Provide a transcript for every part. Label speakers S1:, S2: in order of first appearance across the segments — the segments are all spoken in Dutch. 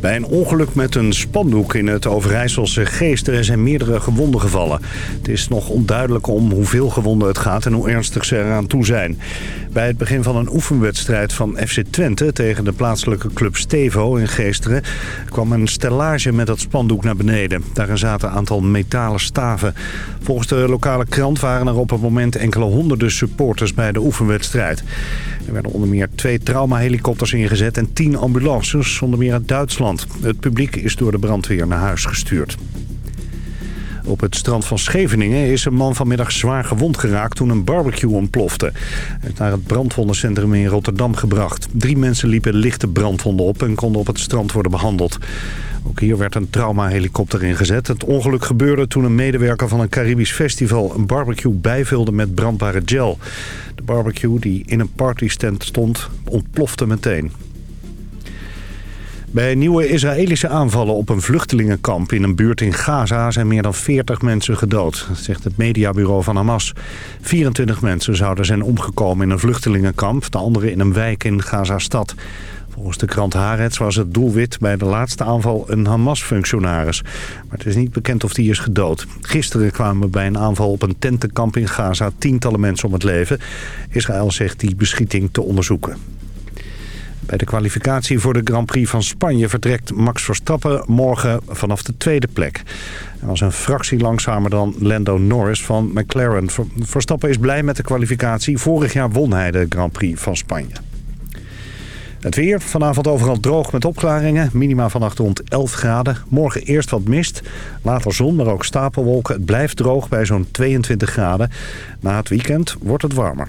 S1: Bij een ongeluk met een spandoek in het Overijsselse Geesteren zijn meerdere gewonden gevallen. Het is nog onduidelijk om hoeveel gewonden het gaat en hoe ernstig ze eraan toe zijn. Bij het begin van een oefenwedstrijd van FC Twente tegen de plaatselijke club Stevo in Geesteren... kwam een stellage met dat spandoek naar beneden. Daarin zaten een aantal metalen staven. Volgens de lokale krant waren er op het moment enkele honderden supporters bij de oefenwedstrijd. Er werden onder meer twee traumahelikopters ingezet en tien ambulances, onder meer uit Duitsland. Het publiek is door de brandweer naar huis gestuurd. Op het strand van Scheveningen is een man vanmiddag zwaar gewond geraakt toen een barbecue ontplofte. Hij naar het brandwondencentrum in Rotterdam gebracht. Drie mensen liepen lichte brandwonden op en konden op het strand worden behandeld. Ook hier werd een traumahelikopter ingezet. Het ongeluk gebeurde toen een medewerker van een Caribisch festival een barbecue bijvulde met brandbare gel. De barbecue die in een partystand stond ontplofte meteen. Bij nieuwe Israëlische aanvallen op een vluchtelingenkamp in een buurt in Gaza zijn meer dan 40 mensen gedood, zegt het mediabureau van Hamas. 24 mensen zouden zijn omgekomen in een vluchtelingenkamp, de andere in een wijk in Gaza-stad. Volgens de krant Haaretz was het doelwit bij de laatste aanval een Hamas-functionaris. Maar het is niet bekend of die is gedood. Gisteren kwamen bij een aanval op een tentenkamp in Gaza tientallen mensen om het leven. Israël zegt die beschieting te onderzoeken. Bij de kwalificatie voor de Grand Prix van Spanje vertrekt Max Verstappen morgen vanaf de tweede plek. Hij was een fractie langzamer dan Lando Norris van McLaren. Verstappen is blij met de kwalificatie. Vorig jaar won hij de Grand Prix van Spanje. Het weer, vanavond overal droog met opklaringen. Minima vannacht rond 11 graden. Morgen eerst wat mist, later zon, maar ook stapelwolken. Het blijft droog bij zo'n 22 graden. Na het weekend wordt het warmer.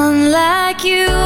S2: Someone like you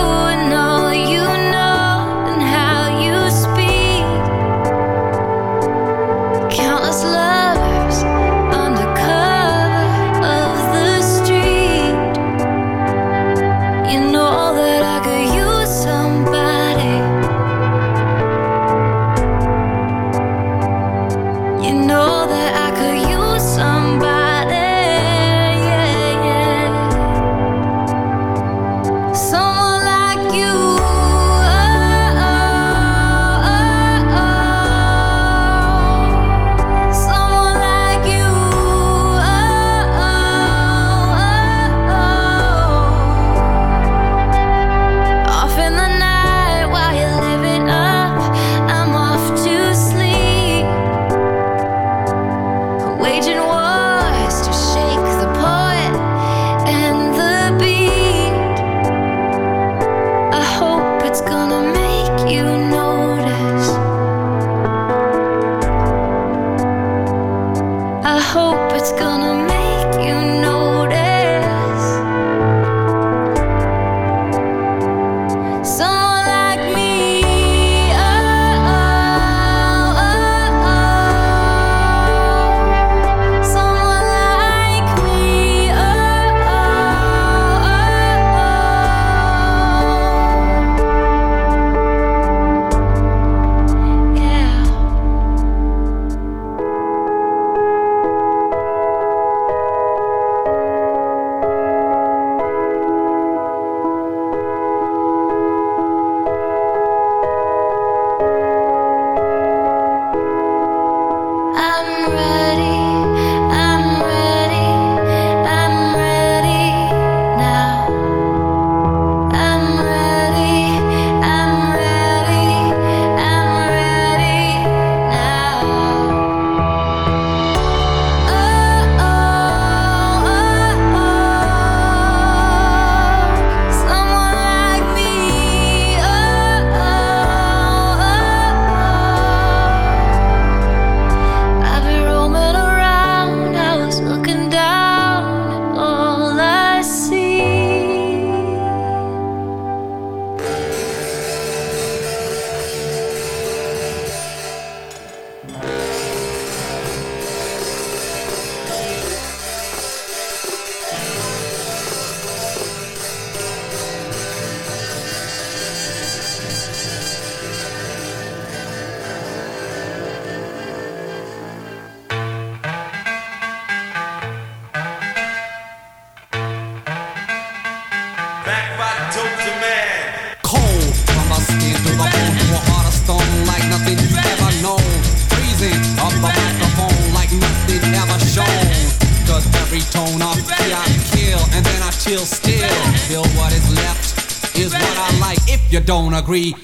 S3: free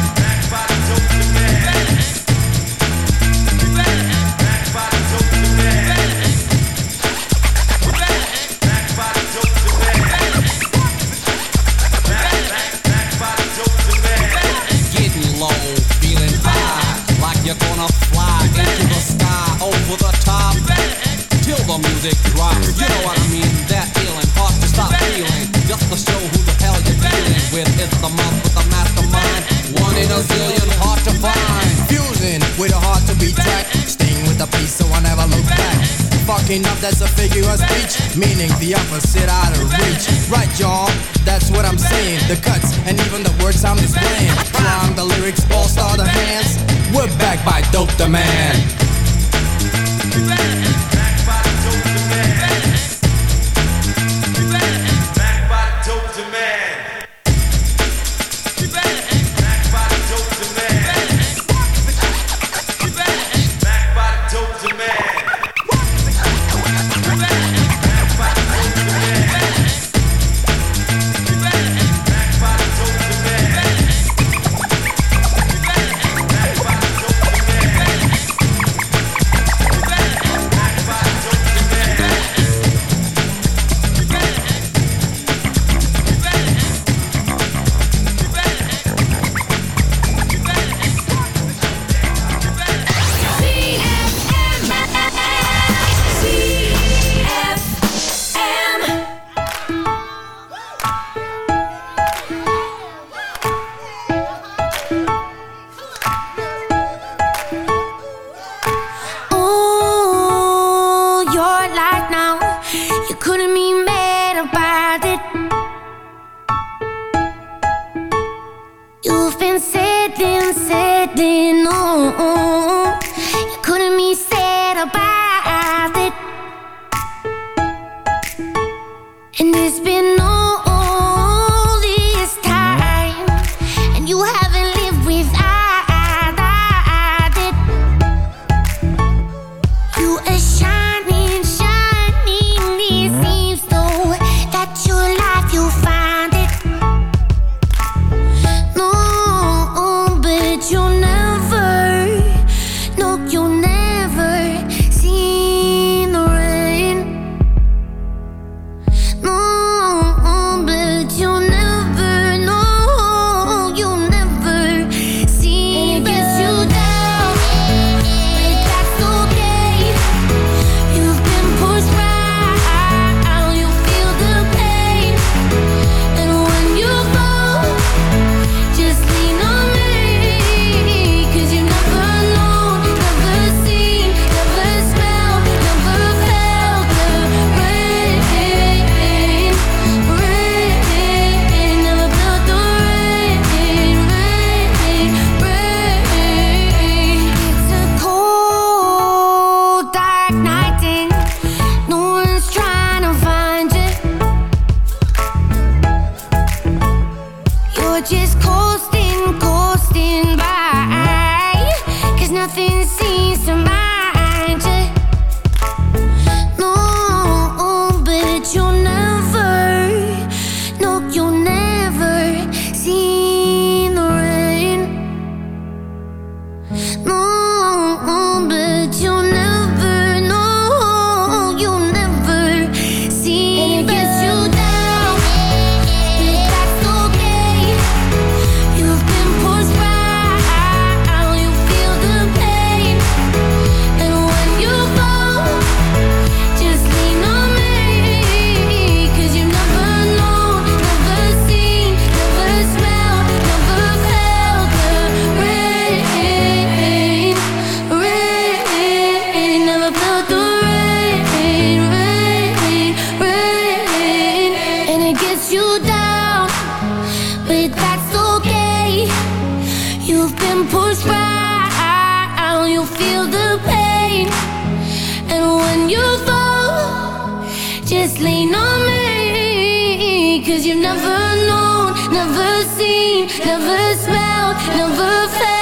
S4: Music drops, you know what I mean? That feeling, hard to stop feeling. Just to show who the hell you're dealing with. It's the month with the mastermind. One in a zillion, hard to find.
S3: Fusing with a heart to be tracked. Staying with the peace so I never look back. Fucking up, that's a figure of speech. Meaning the opposite out of reach. Right, y'all, that's what I'm saying. The cuts and even the words I'm displaying. From the lyrics, all star the hands. We're back by Dope the Man.
S5: Just
S2: being pushed by, you feel the pain. And when you fall, just lean on me. Cause you've never known, never seen, never
S6: smelled, never felt.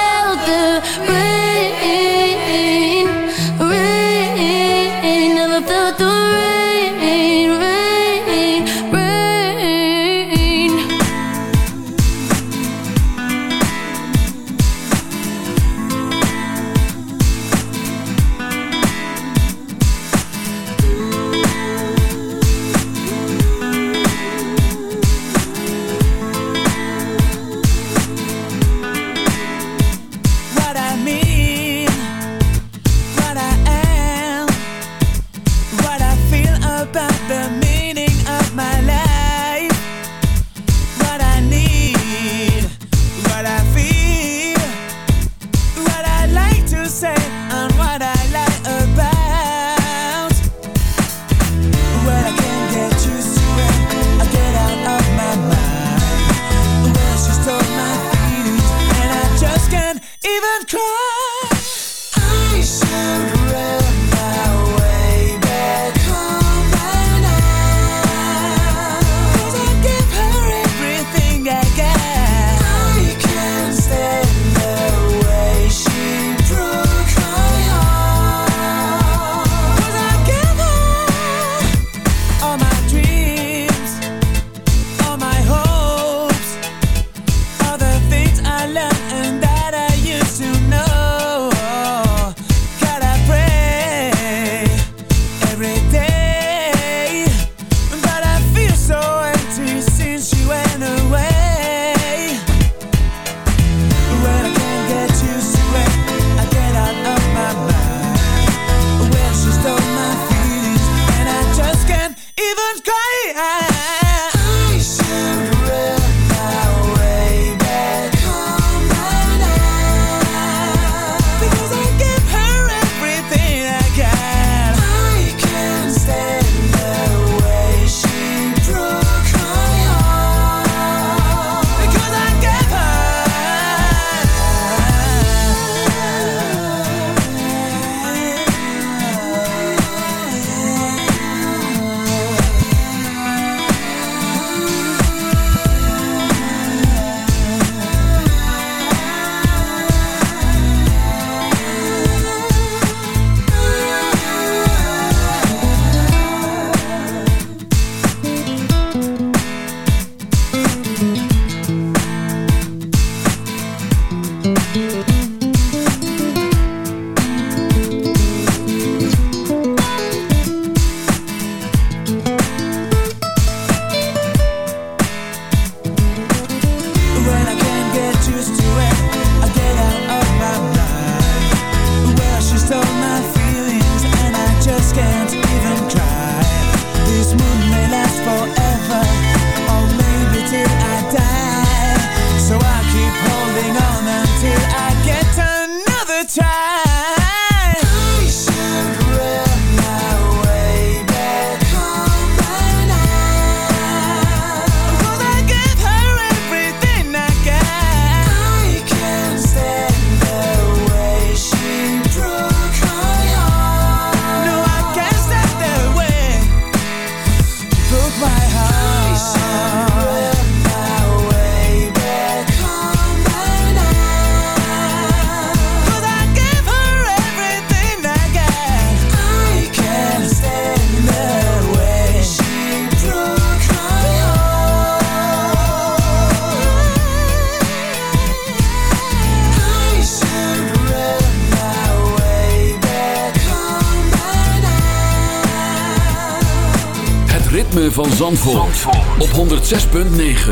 S6: Zandvoort, op 106.9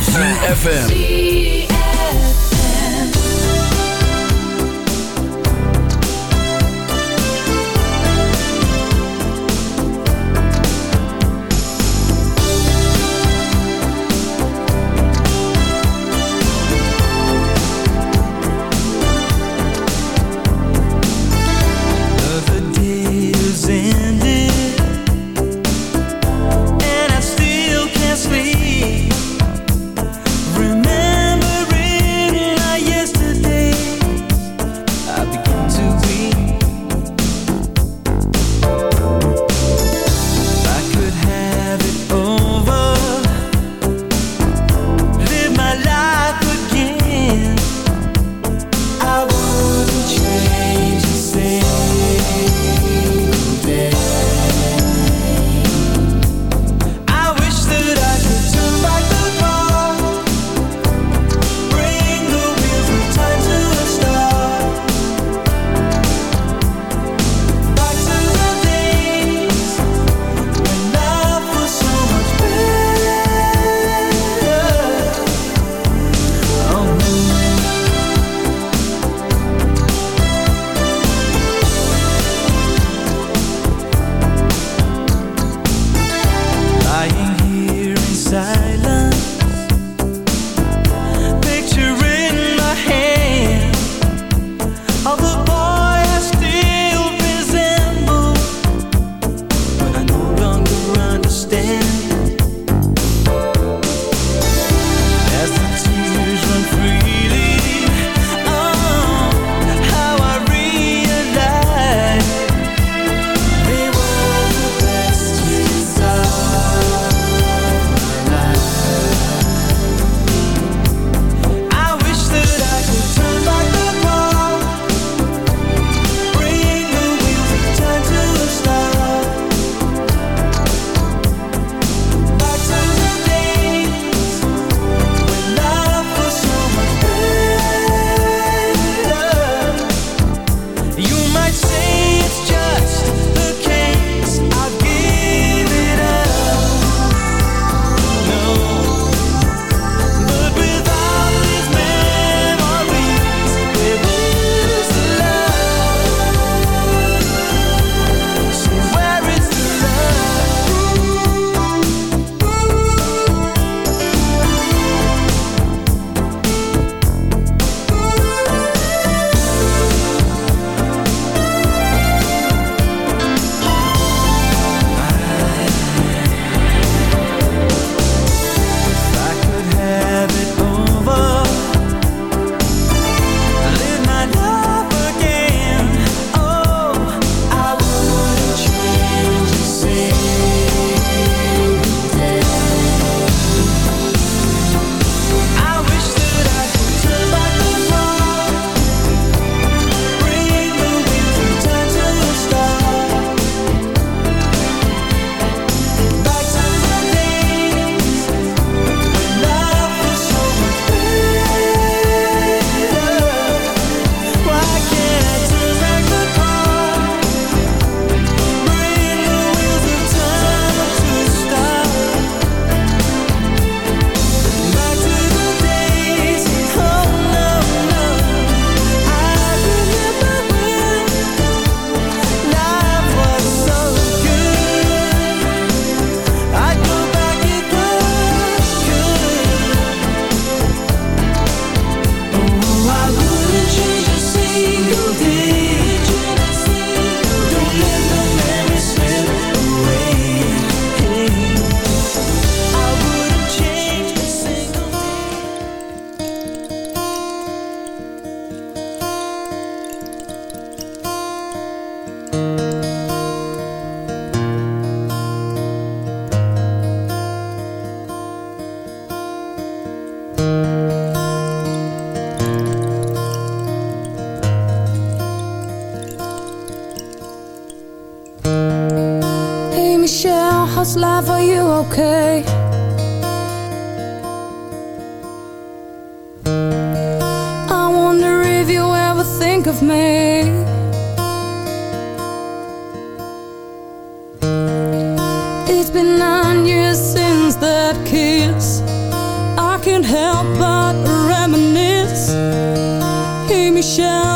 S5: CFFM It's been nine years since that kiss. I can't help but reminisce. Hey Michelle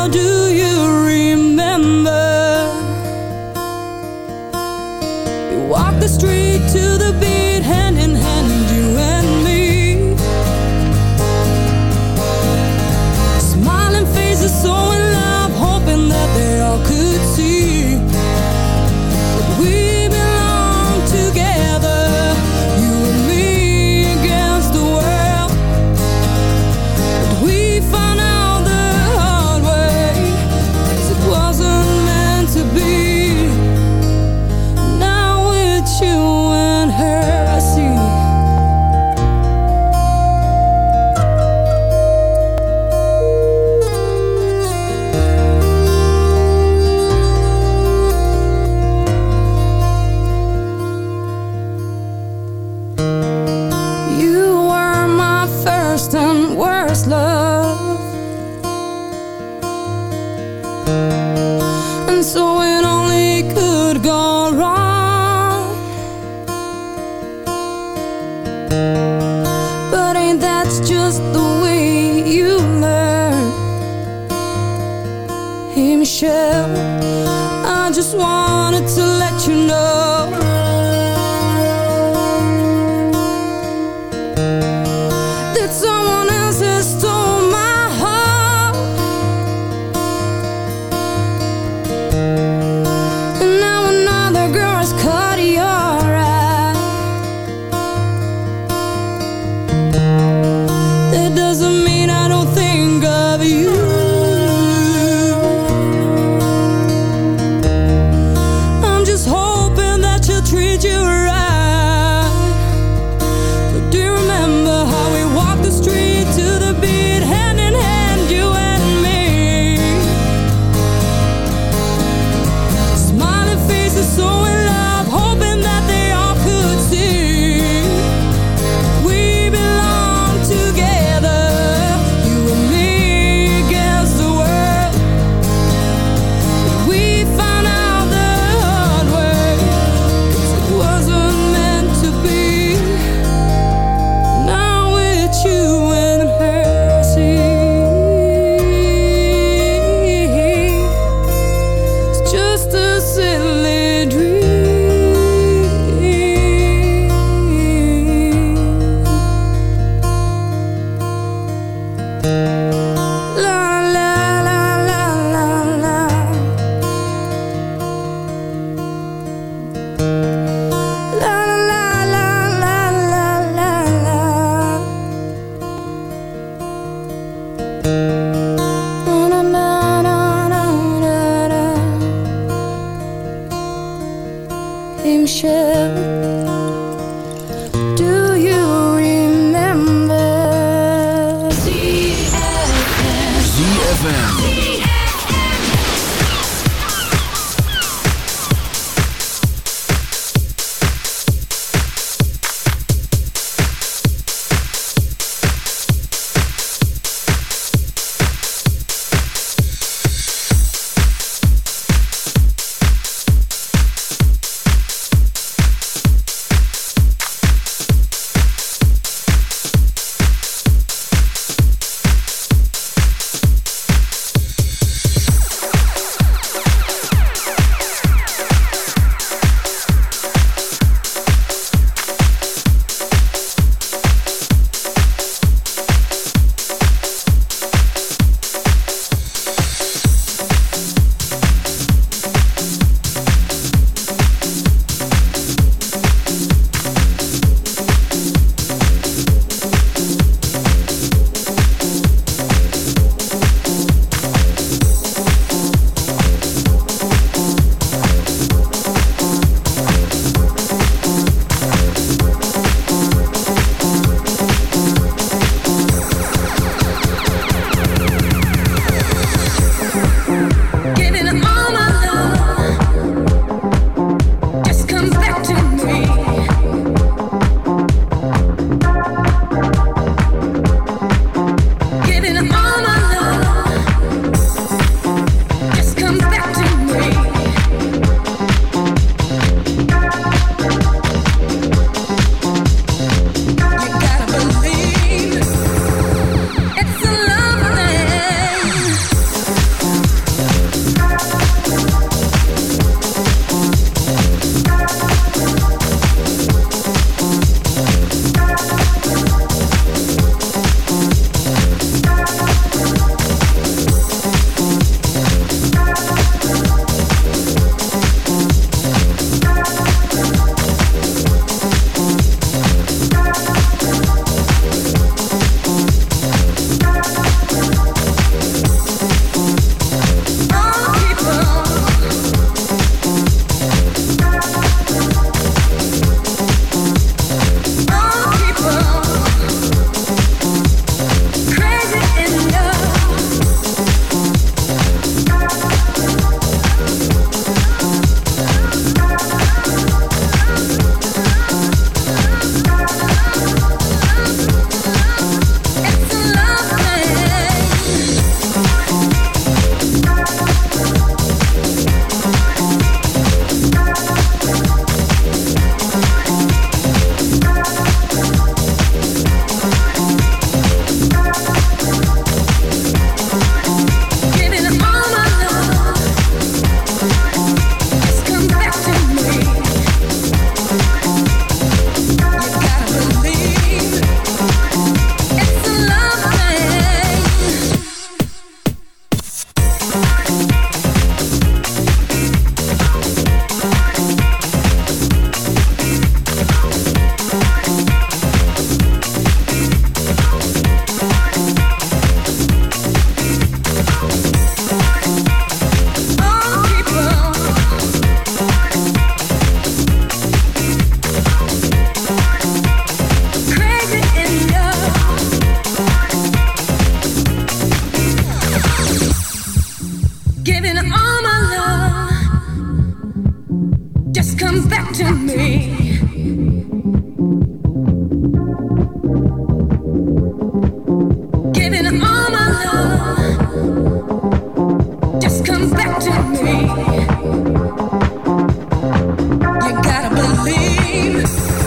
S5: You
S7: gotta believe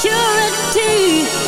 S8: security